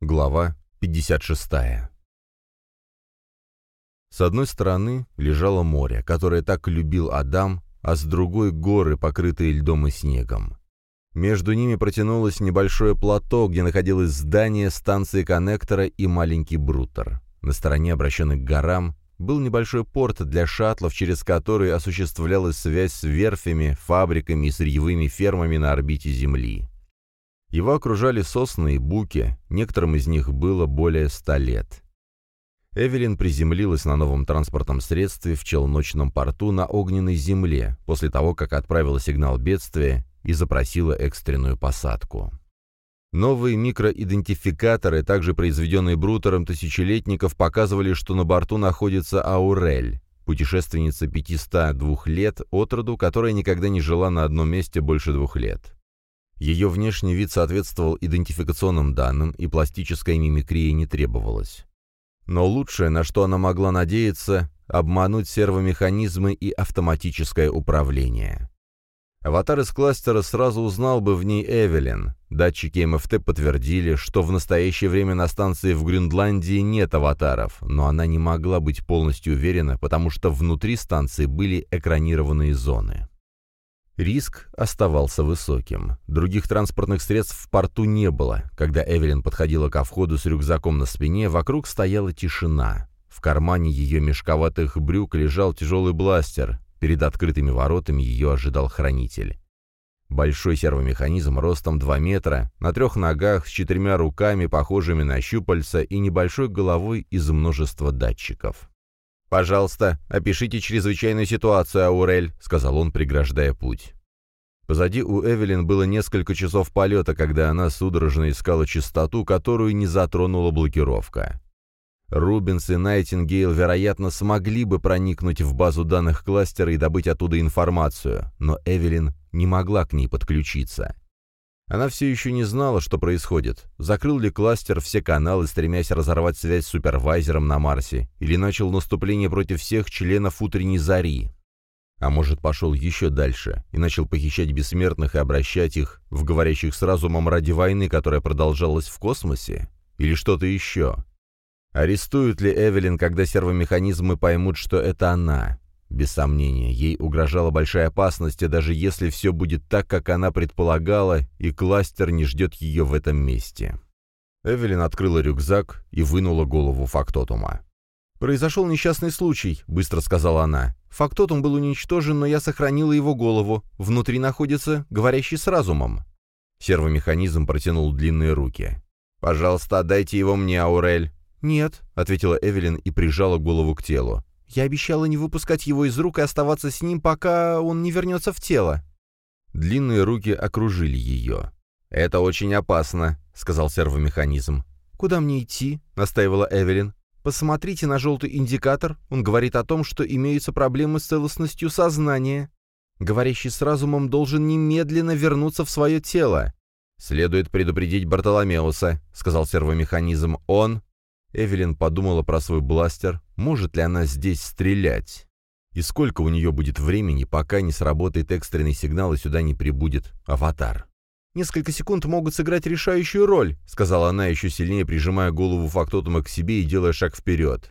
Глава 56. С одной стороны лежало море, которое так любил Адам, а с другой — горы, покрытые льдом и снегом. Между ними протянулось небольшое плато, где находилось здание станции коннектора и маленький брутер. На стороне, обращенной к горам, был небольшой порт для шаттлов, через который осуществлялась связь с верфями, фабриками и сырьевыми фермами на орбите Земли. Его окружали сосны и буки, некоторым из них было более ста лет. Эвелин приземлилась на новом транспортном средстве в челночном порту на огненной земле, после того, как отправила сигнал бедствия и запросила экстренную посадку. Новые микроидентификаторы, также произведенные Брутером тысячелетников, показывали, что на борту находится Аурель, путешественница 502 лет от роду, которая никогда не жила на одном месте больше двух лет. Ее внешний вид соответствовал идентификационным данным, и пластическая мимикрия не требовалась. Но лучшее, на что она могла надеяться, обмануть сервомеханизмы и автоматическое управление. Аватар из кластера сразу узнал бы в ней Эвелин. Датчики МФТ подтвердили, что в настоящее время на станции в Грюндландии нет аватаров, но она не могла быть полностью уверена, потому что внутри станции были экранированные зоны. Риск оставался высоким. Других транспортных средств в порту не было. Когда Эвелин подходила ко входу с рюкзаком на спине, вокруг стояла тишина. В кармане ее мешковатых брюк лежал тяжелый бластер. Перед открытыми воротами ее ожидал хранитель. Большой сервомеханизм ростом 2 метра, на трех ногах, с четырьмя руками, похожими на щупальца, и небольшой головой из множества датчиков. «Пожалуйста, опишите чрезвычайную ситуацию, Аурель», — сказал он, преграждая путь. Позади у Эвелин было несколько часов полета, когда она судорожно искала частоту, которую не затронула блокировка. Рубинс и Найтингейл, вероятно, смогли бы проникнуть в базу данных кластера и добыть оттуда информацию, но Эвелин не могла к ней подключиться. Она все еще не знала, что происходит. Закрыл ли кластер все каналы, стремясь разорвать связь с супервайзером на Марсе, или начал наступление против всех членов утренней зари. А может, пошел еще дальше и начал похищать бессмертных и обращать их в говорящих с разумом ради войны, которая продолжалась в космосе? Или что-то еще? Арестуют ли Эвелин, когда сервомеханизмы поймут, что это она? Без сомнения, ей угрожала большая опасность, и даже если все будет так, как она предполагала, и кластер не ждет ее в этом месте. Эвелин открыла рюкзак и вынула голову фактотума. «Произошел несчастный случай», — быстро сказала она. «Фактотум был уничтожен, но я сохранила его голову. Внутри находится говорящий с разумом». Сервомеханизм протянул длинные руки. «Пожалуйста, отдайте его мне, Аурель». «Нет», — ответила Эвелин и прижала голову к телу. Я обещала не выпускать его из рук и оставаться с ним, пока он не вернется в тело». Длинные руки окружили ее. «Это очень опасно», — сказал сервомеханизм. «Куда мне идти?» — настаивала Эвелин. «Посмотрите на желтый индикатор. Он говорит о том, что имеются проблемы с целостностью сознания. Говорящий с разумом должен немедленно вернуться в свое тело». «Следует предупредить Бартоломеуса», — сказал сервомеханизм. «Он...» Эвелин подумала про свой бластер, может ли она здесь стрелять. И сколько у нее будет времени, пока не сработает экстренный сигнал и сюда не прибудет аватар. «Несколько секунд могут сыграть решающую роль», — сказала она, еще сильнее прижимая голову фактотума к себе и делая шаг вперед.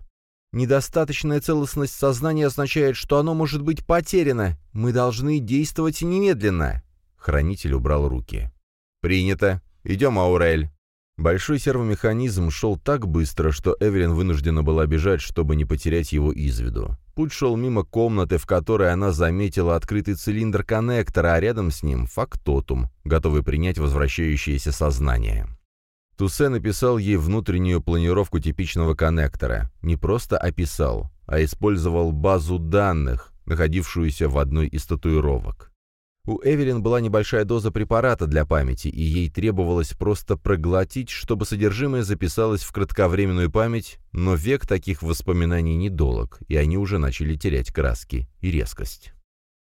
«Недостаточная целостность сознания означает, что оно может быть потеряно. Мы должны действовать немедленно». Хранитель убрал руки. «Принято. Идем, Аурель». Большой сервомеханизм шел так быстро, что Эвелин вынуждена была бежать, чтобы не потерять его из виду. Путь шел мимо комнаты, в которой она заметила открытый цилиндр коннектора, а рядом с ним — фактотум, готовый принять возвращающееся сознание. Тусе написал ей внутреннюю планировку типичного коннектора. Не просто описал, а использовал базу данных, находившуюся в одной из татуировок. У Эвелин была небольшая доза препарата для памяти, и ей требовалось просто проглотить, чтобы содержимое записалось в кратковременную память, но век таких воспоминаний недолог, и они уже начали терять краски и резкость.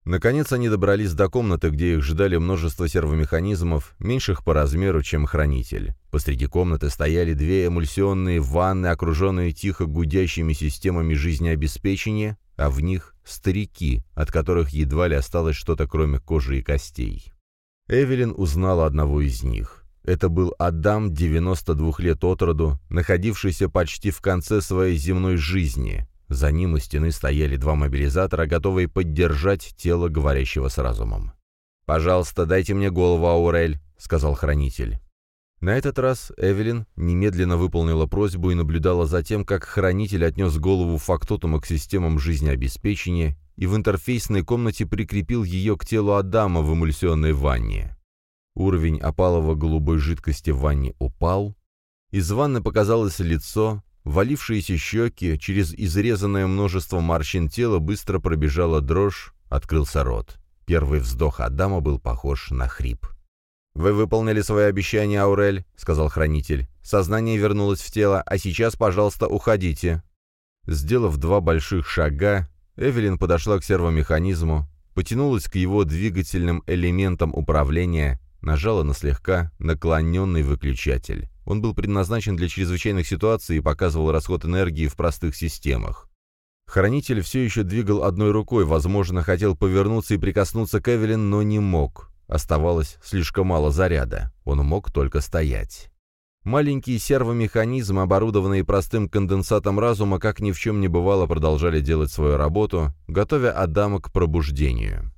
Наконец они добрались до комнаты, где их ждали множество сервомеханизмов, меньших по размеру, чем хранитель. Посреди комнаты стояли две эмульсионные ванны, окруженные тихо гудящими системами жизнеобеспечения, а в них старики, от которых едва ли осталось что-то кроме кожи и костей. Эвелин узнала одного из них. Это был Адам, 92 лет от роду, находившийся почти в конце своей земной жизни. За ним у стены стояли два мобилизатора, готовые поддержать тело говорящего с разумом. «Пожалуйста, дайте мне голову, Аурель», — сказал хранитель. На этот раз Эвелин немедленно выполнила просьбу и наблюдала за тем, как хранитель отнес голову фактотума к системам жизнеобеспечения и в интерфейсной комнате прикрепил ее к телу Адама в эмульсионной ванне. Уровень опалово-голубой жидкости в ванне упал. Из ванны показалось лицо, валившиеся щеки, через изрезанное множество морщин тела быстро пробежала дрожь, открылся рот. Первый вздох Адама был похож на хрип. «Вы выполнили свое обещание, Аурель», — сказал хранитель. «Сознание вернулось в тело, а сейчас, пожалуйста, уходите». Сделав два больших шага, Эвелин подошла к сервомеханизму, потянулась к его двигательным элементам управления, Нажала на слегка наклоненный выключатель. Он был предназначен для чрезвычайных ситуаций и показывал расход энергии в простых системах. Хранитель все еще двигал одной рукой, возможно, хотел повернуться и прикоснуться к Эвелин, но не мог. Оставалось слишком мало заряда. Он мог только стоять. Маленькие сервомеханизмы, оборудованные простым конденсатом разума, как ни в чем не бывало, продолжали делать свою работу, готовя Адама к пробуждению.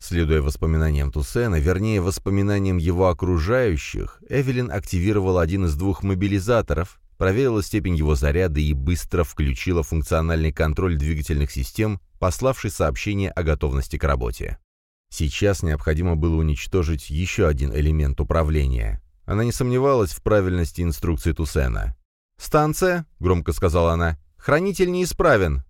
Следуя воспоминаниям Туссена, вернее, воспоминаниям его окружающих, Эвелин активировала один из двух мобилизаторов, проверила степень его заряда и быстро включила функциональный контроль двигательных систем, пославший сообщение о готовности к работе. Сейчас необходимо было уничтожить еще один элемент управления. Она не сомневалась в правильности инструкции Туссена. «Станция», — громко сказала она, — «хранитель неисправен».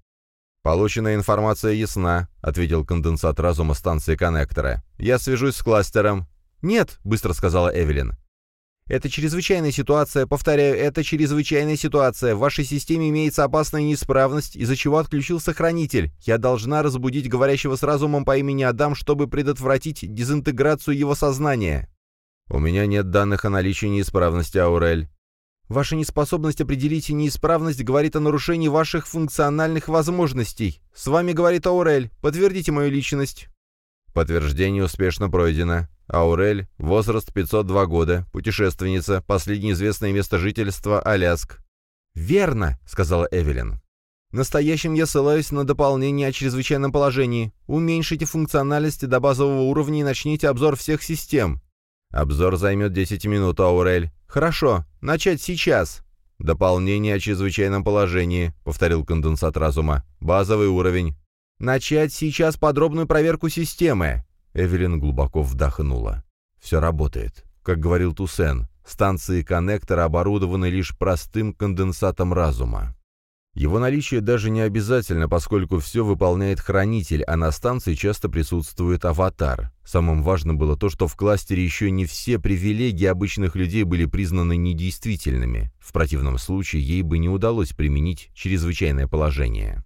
«Полученная информация ясна», — ответил конденсат разума станции коннектора. «Я свяжусь с кластером». «Нет», — быстро сказала Эвелин. «Это чрезвычайная ситуация. Повторяю, это чрезвычайная ситуация. В вашей системе имеется опасная неисправность, из-за чего отключился хранитель. Я должна разбудить говорящего с разумом по имени Адам, чтобы предотвратить дезинтеграцию его сознания». «У меня нет данных о наличии неисправности, Аурель. Ваша неспособность определить неисправность говорит о нарушении ваших функциональных возможностей. С вами говорит Аурель. Подтвердите мою личность». Подтверждение успешно пройдено. Аурель, возраст 502 года, путешественница, последнее известное место жительства Аляск. «Верно», — сказала Эвелин. «Настоящим я ссылаюсь на дополнение о чрезвычайном положении. Уменьшите функциональность до базового уровня и начните обзор всех систем». «Обзор займет 10 минут, Аурель. «Хорошо, начать сейчас». «Дополнение о чрезвычайном положении», — повторил конденсат разума. «Базовый уровень». «Начать сейчас подробную проверку системы». Эвелин глубоко вдохнула. «Все работает. Как говорил Туссен, станции коннектора оборудованы лишь простым конденсатом разума. Его наличие даже не обязательно, поскольку все выполняет хранитель, а на станции часто присутствует аватар. Самым важным было то, что в кластере еще не все привилегии обычных людей были признаны недействительными. В противном случае ей бы не удалось применить чрезвычайное положение.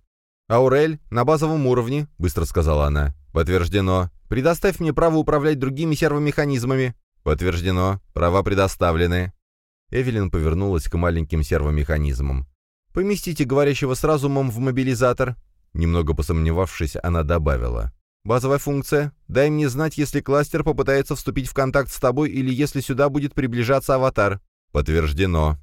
«Аурель, на базовом уровне», — быстро сказала она. «Подтверждено. Предоставь мне право управлять другими сервомеханизмами». «Подтверждено. Права предоставлены». Эвелин повернулась к маленьким сервомеханизмам. «Поместите говорящего с разумом в мобилизатор». Немного посомневавшись, она добавила. «Базовая функция. Дай мне знать, если кластер попытается вступить в контакт с тобой или если сюда будет приближаться аватар». «Подтверждено».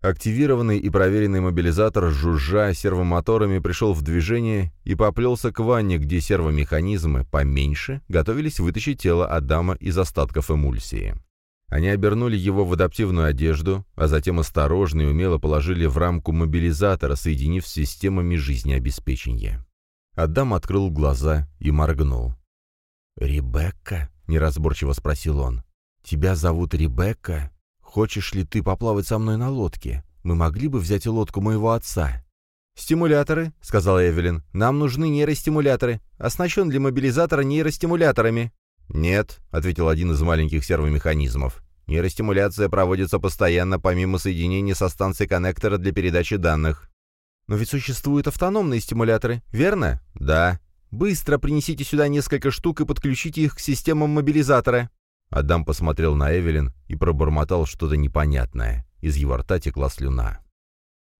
Активированный и проверенный мобилизатор, жужжа сервомоторами, пришел в движение и поплелся к ванне, где сервомеханизмы, поменьше, готовились вытащить тело Адама из остатков эмульсии. Они обернули его в адаптивную одежду, а затем осторожно и умело положили в рамку мобилизатора, соединив с системами жизнеобеспечения. Адам открыл глаза и моргнул. «Ребекка?» — неразборчиво спросил он. «Тебя зовут Ребекка? Хочешь ли ты поплавать со мной на лодке? Мы могли бы взять лодку моего отца». «Стимуляторы», — сказала Эвелин. «Нам нужны нейростимуляторы. Оснащен ли мобилизатор нейростимуляторами?» «Нет», — ответил один из маленьких сервомеханизмов. «Нейростимуляция проводится постоянно помимо соединения со станцией коннектора для передачи данных». «Но ведь существуют автономные стимуляторы, верно?» «Да». «Быстро принесите сюда несколько штук и подключите их к системам мобилизатора». Адам посмотрел на Эвелин и пробормотал что-то непонятное. Из его рта текла слюна.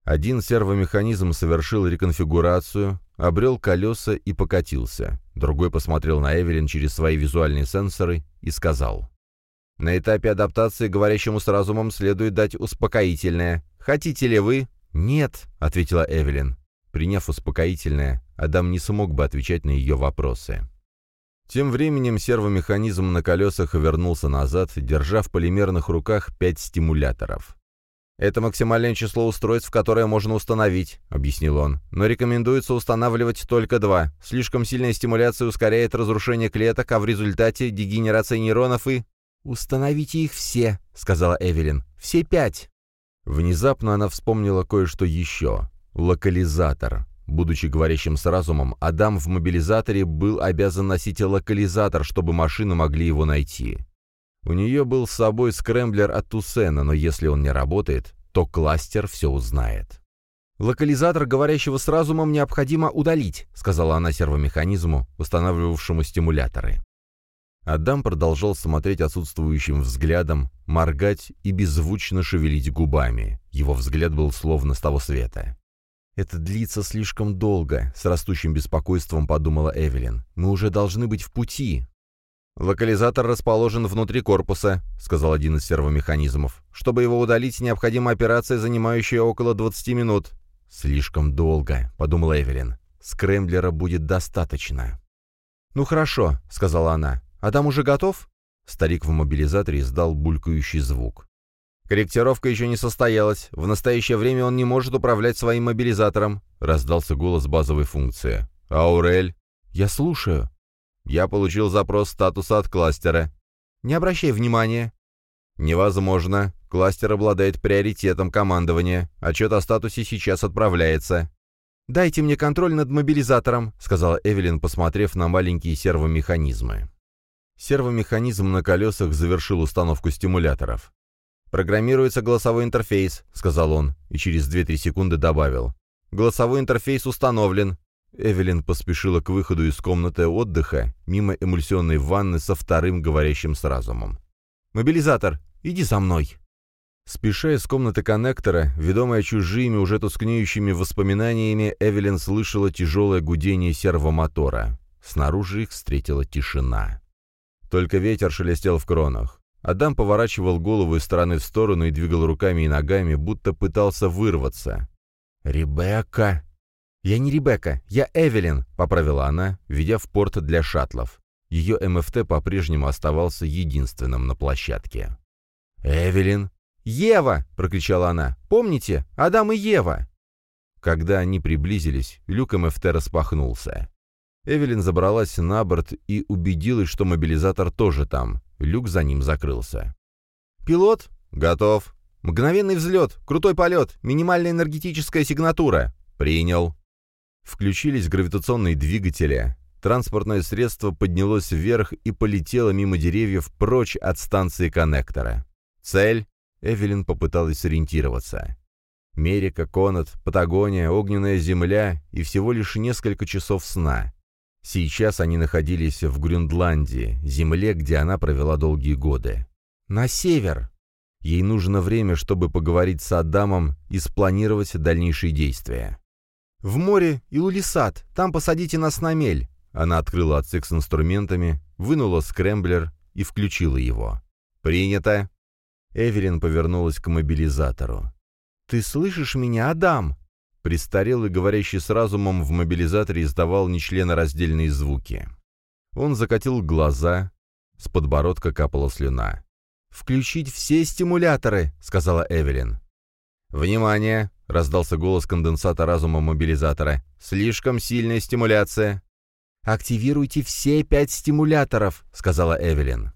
Один сервомеханизм совершил реконфигурацию, обрел колеса и покатился. Другой посмотрел на Эвелин через свои визуальные сенсоры и сказал. На этапе адаптации говорящему с разумом следует дать успокоительное. Хотите ли вы?» «Нет», — ответила Эвелин. Приняв успокоительное, Адам не смог бы отвечать на ее вопросы. Тем временем сервомеханизм на колесах вернулся назад, держа в полимерных руках пять стимуляторов. «Это максимальное число устройств, которое можно установить», — объяснил он. «Но рекомендуется устанавливать только два. Слишком сильная стимуляция ускоряет разрушение клеток, а в результате дегенерация нейронов и...» «Установите их все», — сказала Эвелин. «Все пять». Внезапно она вспомнила кое-что еще. Локализатор. Будучи говорящим с разумом, Адам в мобилизаторе был обязан носить локализатор, чтобы машины могли его найти. У нее был с собой скрэмблер от Туссена, но если он не работает, то кластер все узнает. «Локализатор говорящего с разумом необходимо удалить», сказала она сервомеханизму, устанавливавшему стимуляторы. Адам продолжал смотреть отсутствующим взглядом, моргать и беззвучно шевелить губами. Его взгляд был словно с того света. «Это длится слишком долго», — с растущим беспокойством подумала Эвелин. «Мы уже должны быть в пути». «Локализатор расположен внутри корпуса», — сказал один из сервомеханизмов. «Чтобы его удалить, необходима операция, занимающая около 20 минут». «Слишком долго», — подумала Эвелин. «Скрэмблера будет достаточно». «Ну хорошо», — сказала она. «Адам уже готов?» Старик в мобилизаторе издал булькающий звук. «Корректировка еще не состоялась. В настоящее время он не может управлять своим мобилизатором», — раздался голос базовой функции. «Аурель?» «Я слушаю». Я получил запрос статуса от кластера. Не обращай внимания. Невозможно. Кластер обладает приоритетом командования. Отчет о статусе сейчас отправляется. «Дайте мне контроль над мобилизатором», — сказала Эвелин, посмотрев на маленькие сервомеханизмы. Сервомеханизм на колесах завершил установку стимуляторов. «Программируется голосовой интерфейс», — сказал он, и через 2-3 секунды добавил. «Голосовой интерфейс установлен. Эвелин поспешила к выходу из комнаты отдыха, мимо эмульсионной ванны со вторым говорящим с разумом. «Мобилизатор, иди за мной!» Спеша из комнаты коннектора, ведомая чужими, уже тускнеющими воспоминаниями, Эвелин слышала тяжелое гудение сервомотора. Снаружи их встретила тишина. Только ветер шелестел в кронах. Адам поворачивал голову из стороны в сторону и двигал руками и ногами, будто пытался вырваться. «Ребекка!» «Я не Ребекка, я Эвелин», — поправила она, ведя в порт для шаттлов. Ее МФТ по-прежнему оставался единственным на площадке. «Эвелин!» «Ева!» — прокричала она. «Помните? Адам и Ева!» Когда они приблизились, люк МФТ распахнулся. Эвелин забралась на борт и убедилась, что мобилизатор тоже там. Люк за ним закрылся. «Пилот?» «Готов». «Мгновенный взлет, крутой полет, минимальная энергетическая сигнатура». «Принял». Включились гравитационные двигатели. Транспортное средство поднялось вверх и полетело мимо деревьев прочь от станции коннектора. Цель? Эвелин попыталась сориентироваться. Мерика, Конат, Патагония, Огненная Земля и всего лишь несколько часов сна. Сейчас они находились в Грюндландии, земле, где она провела долгие годы. На север! Ей нужно время, чтобы поговорить с Адамом и спланировать дальнейшие действия. «В море Илулисат, там посадите нас на мель». Она открыла отсек с инструментами, вынула скрэмблер и включила его. «Принято». Эверин повернулась к мобилизатору. «Ты слышишь меня, Адам?» Престарелый, говорящий с разумом, в мобилизаторе издавал нечленораздельные звуки. Он закатил глаза, с подбородка капала слюна. «Включить все стимуляторы», — сказала Эвелин. «Внимание! — раздался голос конденсата разума мобилизатора. «Слишком сильная стимуляция». «Активируйте все пять стимуляторов», — сказала Эвелин.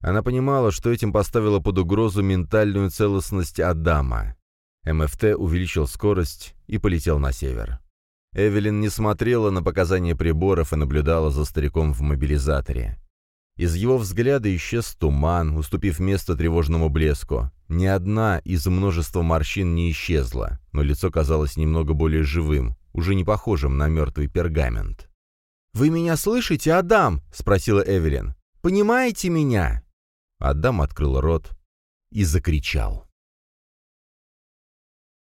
Она понимала, что этим поставила под угрозу ментальную целостность Адама. МФТ увеличил скорость и полетел на север. Эвелин не смотрела на показания приборов и наблюдала за стариком в мобилизаторе. Из его взгляда исчез туман, уступив место тревожному блеску. Ни одна из множества морщин не исчезла, но лицо казалось немного более живым, уже не похожим на мертвый пергамент. «Вы меня слышите, Адам?» — спросила Эвелин. «Понимаете меня?» Адам открыл рот и закричал.